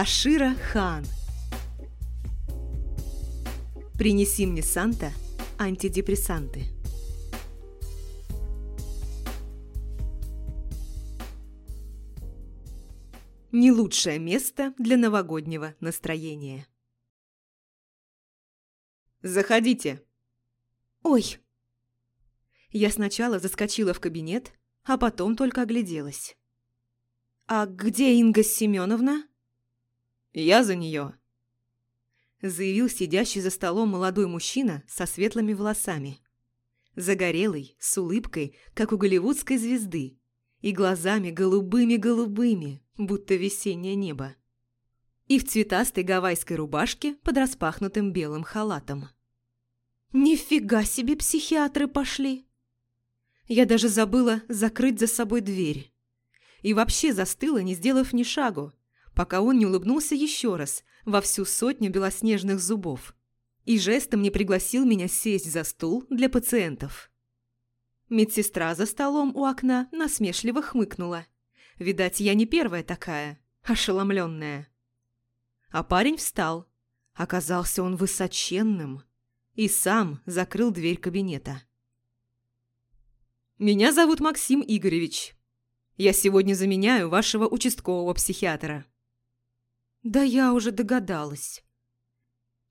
Ашира Хан Принеси мне Санта антидепрессанты. Не лучшее место для новогоднего настроения. «Заходите!» «Ой!» Я сначала заскочила в кабинет, а потом только огляделась. «А где Инга Семеновна?» «Я за нее», – заявил сидящий за столом молодой мужчина со светлыми волосами. Загорелый, с улыбкой, как у голливудской звезды, и глазами голубыми-голубыми, будто весеннее небо. И в цветастой гавайской рубашке под распахнутым белым халатом. «Нифига себе психиатры пошли!» Я даже забыла закрыть за собой дверь. И вообще застыла, не сделав ни шагу, пока он не улыбнулся еще раз во всю сотню белоснежных зубов и жестом не пригласил меня сесть за стул для пациентов. Медсестра за столом у окна насмешливо хмыкнула. Видать, я не первая такая, ошеломленная. А парень встал. Оказался он высоченным и сам закрыл дверь кабинета. «Меня зовут Максим Игоревич. Я сегодня заменяю вашего участкового психиатра». «Да я уже догадалась».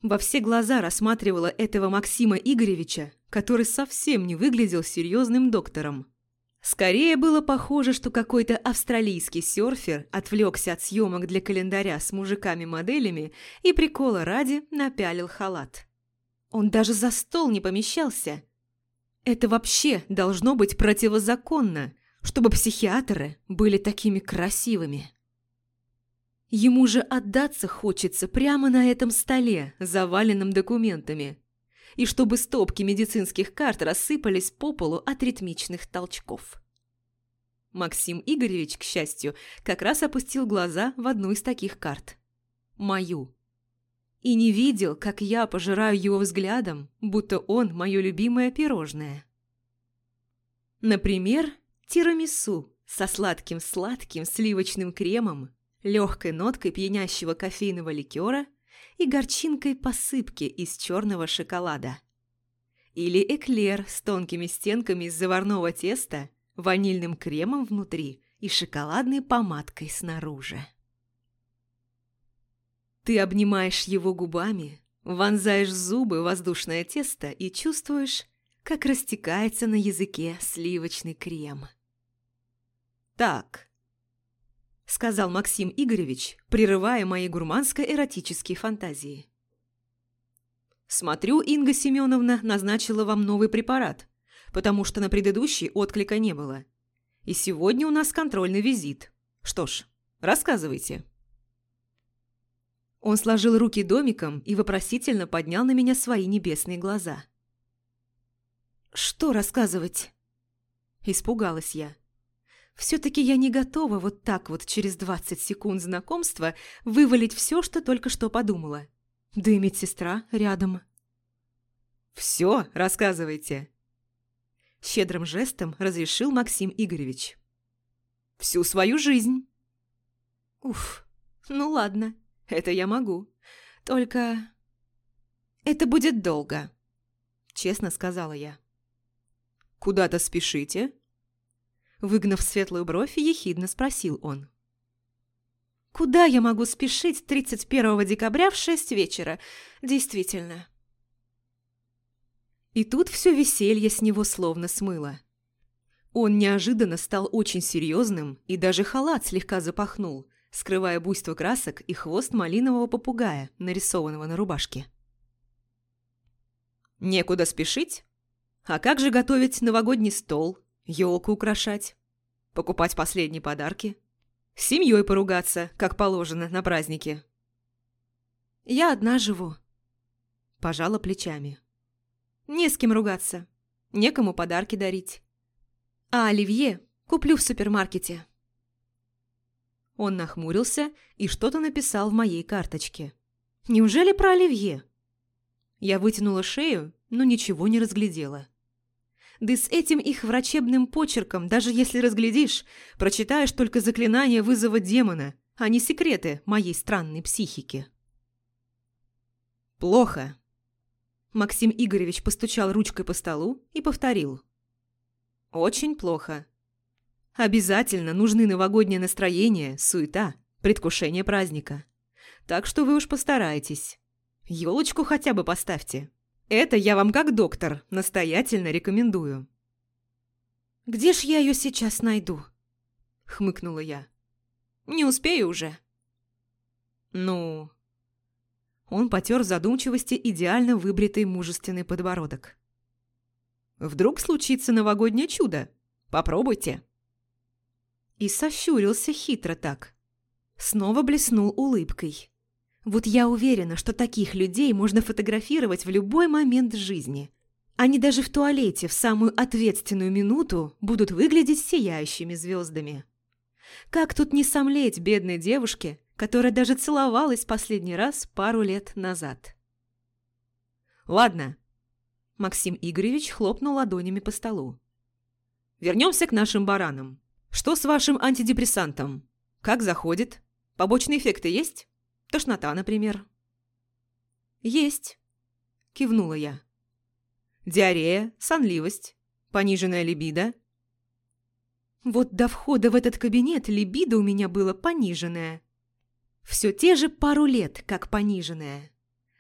Во все глаза рассматривала этого Максима Игоревича, который совсем не выглядел серьезным доктором. Скорее было похоже, что какой-то австралийский серфер отвлекся от съемок для календаря с мужиками-моделями и прикола ради напялил халат. Он даже за стол не помещался, это вообще должно быть противозаконно, чтобы психиатры были такими красивыми. Ему же отдаться хочется прямо на этом столе, заваленном документами, и чтобы стопки медицинских карт рассыпались по полу от ритмичных толчков. Максим Игоревич, к счастью, как раз опустил глаза в одну из таких карт. Мою и не видел, как я пожираю его взглядом, будто он мое любимое пирожное. Например, тирамису со сладким-сладким сливочным кремом, легкой ноткой пьянящего кофейного ликера и горчинкой посыпки из черного шоколада. Или эклер с тонкими стенками из заварного теста, ванильным кремом внутри и шоколадной помадкой снаружи. Ты обнимаешь его губами, вонзаешь зубы в воздушное тесто и чувствуешь, как растекается на языке сливочный крем. «Так», — сказал Максим Игоревич, прерывая мои гурманско-эротические фантазии. «Смотрю, Инга Семеновна назначила вам новый препарат, потому что на предыдущий отклика не было. И сегодня у нас контрольный визит. Что ж, рассказывайте». Он сложил руки домиком и вопросительно поднял на меня свои небесные глаза. «Что рассказывать?» Испугалась я. Все-таки я не готова вот так вот через 20 секунд знакомства вывалить все, что только что подумала. Да и медсестра рядом. «Все, рассказывайте!» Щедрым жестом разрешил Максим Игоревич. «Всю свою жизнь!» «Уф, ну ладно». Это я могу. Только... Это будет долго, честно сказала я. Куда-то спешите? Выгнав светлую бровь, ехидно спросил он. Куда я могу спешить 31 декабря в 6 вечера? Действительно. И тут все веселье с него словно смыло. Он неожиданно стал очень серьезным и даже халат слегка запахнул, скрывая буйство красок и хвост малинового попугая, нарисованного на рубашке. «Некуда спешить? А как же готовить новогодний стол, елку украшать, покупать последние подарки, с семьей поругаться, как положено, на празднике?» «Я одна живу», – пожала плечами. «Не с кем ругаться, некому подарки дарить. А оливье куплю в супермаркете». Он нахмурился и что-то написал в моей карточке. «Неужели про Оливье?» Я вытянула шею, но ничего не разглядела. Да с этим их врачебным почерком, даже если разглядишь, прочитаешь только заклинание вызова демона, а не секреты моей странной психики. «Плохо». Максим Игоревич постучал ручкой по столу и повторил. «Очень плохо. Обязательно нужны новогоднее настроение, суета, предвкушение праздника. Так что вы уж постарайтесь. Ёлочку хотя бы поставьте. Это я вам как доктор настоятельно рекомендую». «Где ж я ее сейчас найду?» – хмыкнула я. «Не успею уже». «Ну...» Он потер в задумчивости идеально выбритый мужественный подбородок. «Вдруг случится новогоднее чудо? Попробуйте!» И сощурился хитро так. Снова блеснул улыбкой. Вот я уверена, что таких людей можно фотографировать в любой момент жизни. Они даже в туалете в самую ответственную минуту будут выглядеть сияющими звездами. Как тут не сомлеть бедной девушке, которая даже целовалась последний раз пару лет назад? «Ладно», – Максим Игоревич хлопнул ладонями по столу. «Вернемся к нашим баранам. Что с вашим антидепрессантом? Как заходит? Побочные эффекты есть? Тошнота, например?» «Есть», – кивнула я. «Диарея, сонливость, пониженная либидо?» Вот до входа в этот кабинет либидо у меня было пониженное. Все те же пару лет, как пониженное.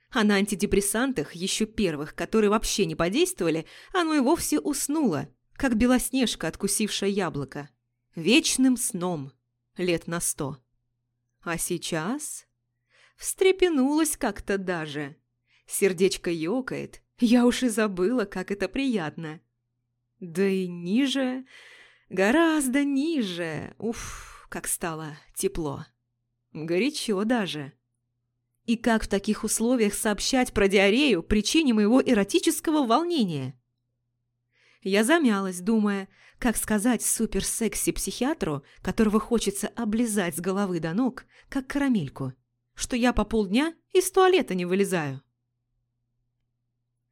А на антидепрессантах, еще первых, которые вообще не подействовали, оно и вовсе уснуло, как белоснежка, откусившая яблоко. Вечным сном. Лет на сто. А сейчас... Встрепенулась как-то даже. Сердечко ёкает. Я уж и забыла, как это приятно. Да и ниже... Гораздо ниже. Уф, как стало тепло. Горячо даже. И как в таких условиях сообщать про диарею причине моего эротического волнения? Я замялась, думая, как сказать суперсекси-психиатру, которого хочется облизать с головы до ног, как карамельку, что я по полдня из туалета не вылезаю.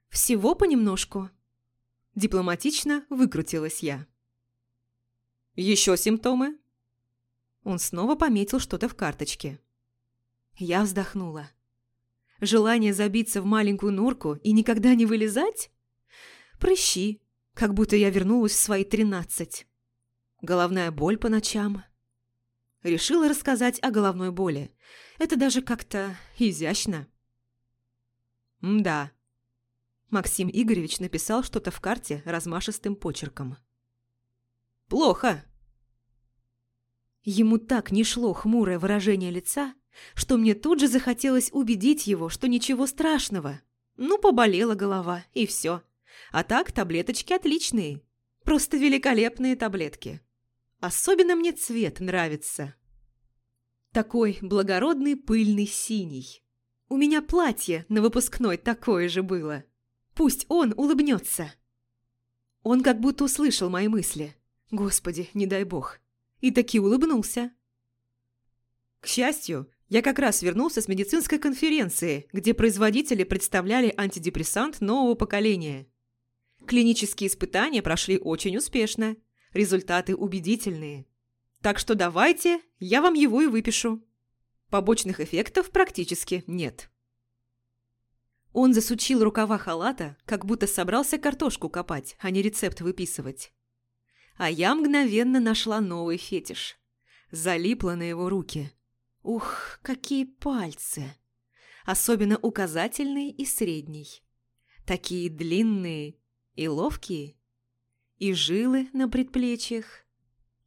«Всего понемножку», – дипломатично выкрутилась я. Еще симптомы?» Он снова пометил что-то в карточке. Я вздохнула. Желание забиться в маленькую норку и никогда не вылезать? Прыщи, как будто я вернулась в свои тринадцать. Головная боль по ночам. Решила рассказать о головной боли. Это даже как-то изящно. да. Максим Игоревич написал что-то в карте размашистым почерком. Плохо. Ему так не шло хмурое выражение лица, что мне тут же захотелось убедить его, что ничего страшного. Ну, поболела голова, и все. А так таблеточки отличные. Просто великолепные таблетки. Особенно мне цвет нравится. Такой благородный пыльный синий. У меня платье на выпускной такое же было. Пусть он улыбнется. Он как будто услышал мои мысли. Господи, не дай бог. И таки улыбнулся. К счастью, я как раз вернулся с медицинской конференции, где производители представляли антидепрессант нового поколения. Клинические испытания прошли очень успешно, результаты убедительные. Так что давайте, я вам его и выпишу. Побочных эффектов практически нет. Он засучил рукава халата, как будто собрался картошку копать, а не рецепт выписывать а я мгновенно нашла новый фетиш. Залипла на его руки. Ух, какие пальцы! Особенно указательный и средний. Такие длинные и ловкие. И жилы на предплечьях.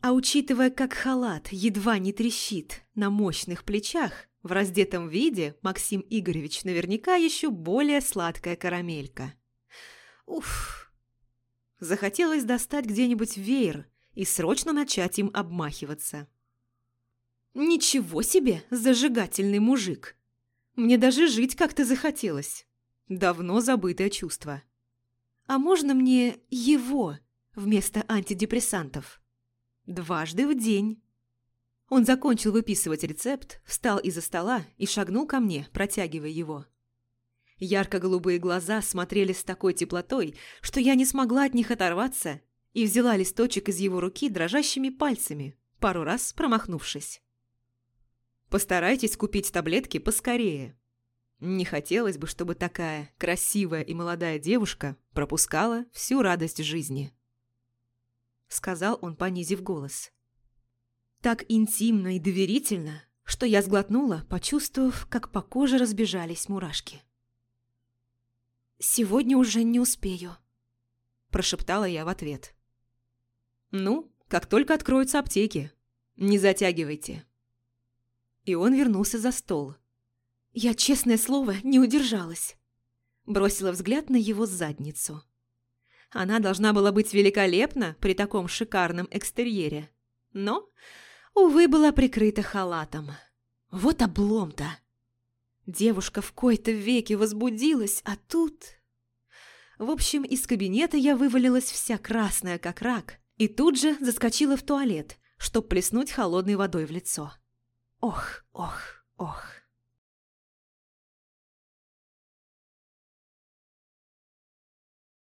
А учитывая, как халат едва не трещит на мощных плечах, в раздетом виде Максим Игоревич наверняка еще более сладкая карамелька. Уф! Захотелось достать где-нибудь веер и срочно начать им обмахиваться. «Ничего себе, зажигательный мужик! Мне даже жить как-то захотелось. Давно забытое чувство. А можно мне его вместо антидепрессантов? Дважды в день». Он закончил выписывать рецепт, встал из-за стола и шагнул ко мне, протягивая его. Ярко-голубые глаза смотрели с такой теплотой, что я не смогла от них оторваться и взяла листочек из его руки дрожащими пальцами, пару раз промахнувшись. Постарайтесь купить таблетки поскорее. Не хотелось бы, чтобы такая красивая и молодая девушка пропускала всю радость жизни. Сказал он, понизив голос. Так интимно и доверительно, что я сглотнула, почувствовав, как по коже разбежались мурашки. «Сегодня уже не успею», – прошептала я в ответ. «Ну, как только откроются аптеки, не затягивайте». И он вернулся за стол. Я, честное слово, не удержалась. Бросила взгляд на его задницу. Она должна была быть великолепна при таком шикарном экстерьере. Но, увы, была прикрыта халатом. Вот облом-то. Девушка в кои-то веке возбудилась, а тут... В общем, из кабинета я вывалилась вся красная, как рак, и тут же заскочила в туалет, чтоб плеснуть холодной водой в лицо. Ох, ох.